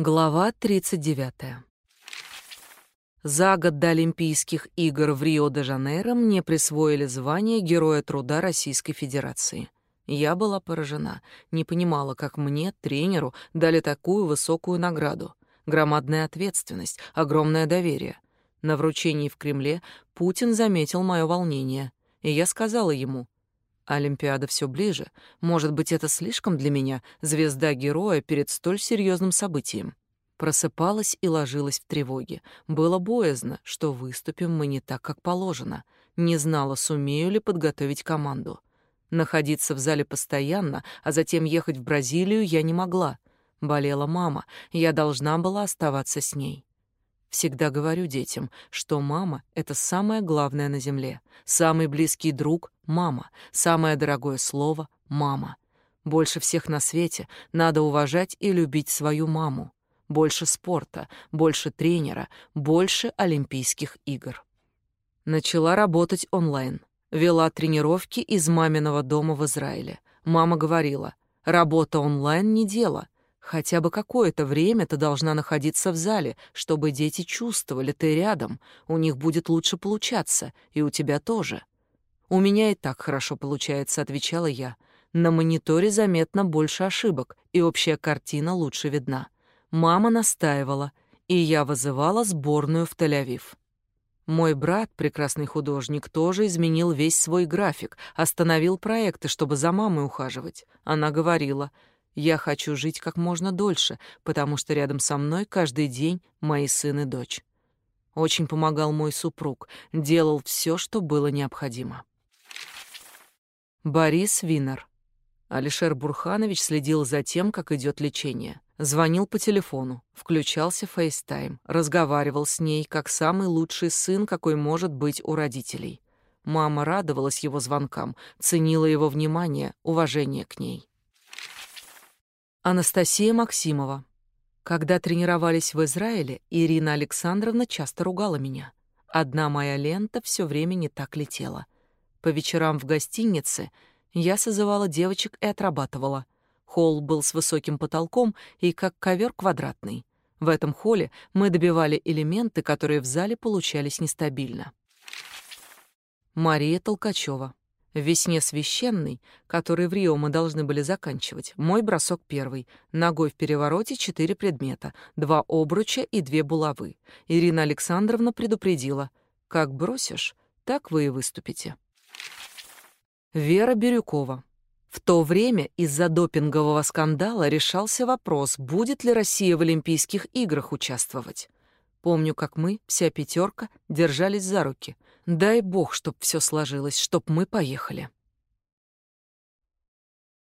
Глава 39. За год до Олимпийских игр в Рио-де-Жанейро мне присвоили звание Героя труда Российской Федерации. Я была поражена, не понимала, как мне, тренеру, дали такую высокую награду. Громадная ответственность, огромное доверие. На вручении в Кремле Путин заметил мое волнение, и я сказала ему — Олимпиада все ближе. Может быть, это слишком для меня, звезда героя перед столь серьезным событием. Просыпалась и ложилась в тревоге. Было боязно, что выступим мы не так, как положено. Не знала, сумею ли подготовить команду. Находиться в зале постоянно, а затем ехать в Бразилию я не могла. Болела мама, я должна была оставаться с ней. Всегда говорю детям, что мама — это самое главное на земле. Самый близкий друг — мама. Самое дорогое слово — мама. Больше всех на свете надо уважать и любить свою маму. Больше спорта, больше тренера, больше Олимпийских игр. Начала работать онлайн. Вела тренировки из маминого дома в Израиле. Мама говорила, работа онлайн не дело — Хотя бы какое-то время ты должна находиться в зале, чтобы дети чувствовали, ты рядом, у них будет лучше получаться, и у тебя тоже. У меня и так хорошо получается, отвечала я. На мониторе заметно больше ошибок, и общая картина лучше видна. Мама настаивала, и я вызывала сборную в Тель-Авив. Мой брат, прекрасный художник, тоже изменил весь свой график, остановил проекты, чтобы за мамой ухаживать. Она говорила, я хочу жить как можно дольше, потому что рядом со мной каждый день мои сын и дочь. Очень помогал мой супруг, делал все, что было необходимо. Борис Винер. Алишер Бурханович следил за тем, как идет лечение. Звонил по телефону, включался FaceTime, разговаривал с ней, как самый лучший сын, какой может быть у родителей. Мама радовалась его звонкам, ценила его внимание, уважение к ней. Анастасия Максимова. Когда тренировались в Израиле, Ирина Александровна часто ругала меня. Одна моя лента все время не так летела. По вечерам в гостинице я созывала девочек и отрабатывала. Холл был с высоким потолком и как ковер квадратный. В этом холле мы добивали элементы, которые в зале получались нестабильно. Мария Толкачева. Весне священный, который в Рио мы должны были заканчивать, мой бросок первый. Ногой в перевороте четыре предмета, два обруча и две булавы. Ирина Александровна предупредила. Как бросишь, так вы и выступите. Вера Бирюкова. В то время из-за допингового скандала решался вопрос, будет ли Россия в Олимпийских играх участвовать. Помню, как мы, вся пятерка, держались за руки — Дай бог, чтоб все сложилось, чтоб мы поехали.